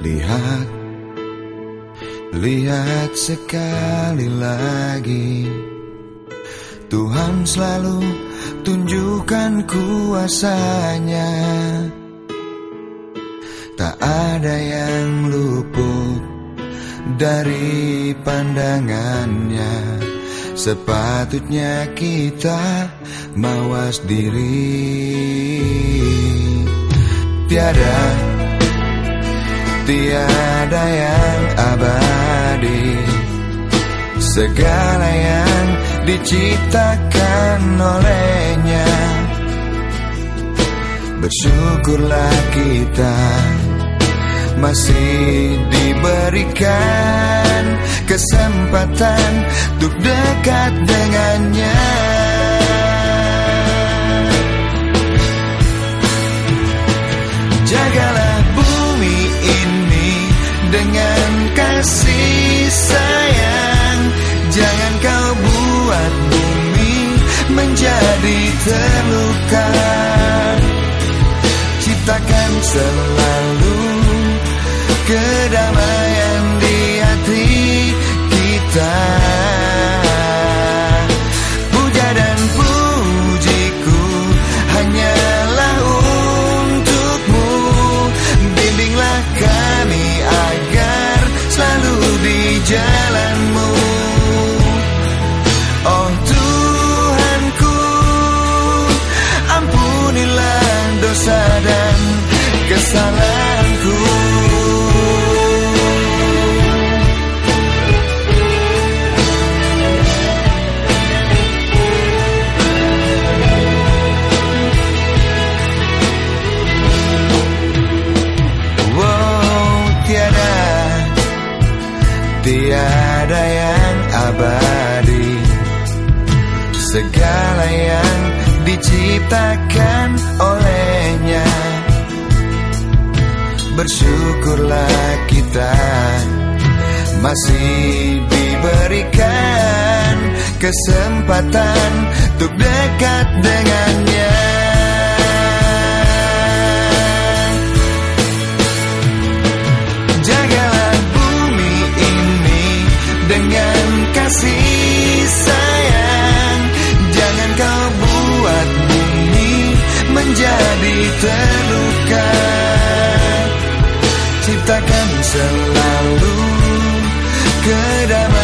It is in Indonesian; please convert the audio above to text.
Lihat, lihat sekali lagi. Tuhan selalu tunjukkan kuasanya. Tak ada yang luput dari pandangannya. Sepatutnya kita mawas diri. Tiada, tiada yang abadi. Segala yang diciptakan olehnya. Bersyukurlah kita masih diberikan kesempatan untuk dekat dengannya dengan kasih sayang. Jangan kau buat bumi menjadi terluka. Ciptakan selalu kedamaian di hati kita kesalahanku. Wow, tiada Tiada yang abadi. Segala yang diciptakan olehnya Bersyukurlah kita Masih diberikan kesempatan Untuk dekat dengannya. Jagalah bumi ini dengan kasih sayang. Jangan kau buat bumi menjadi ter that I'm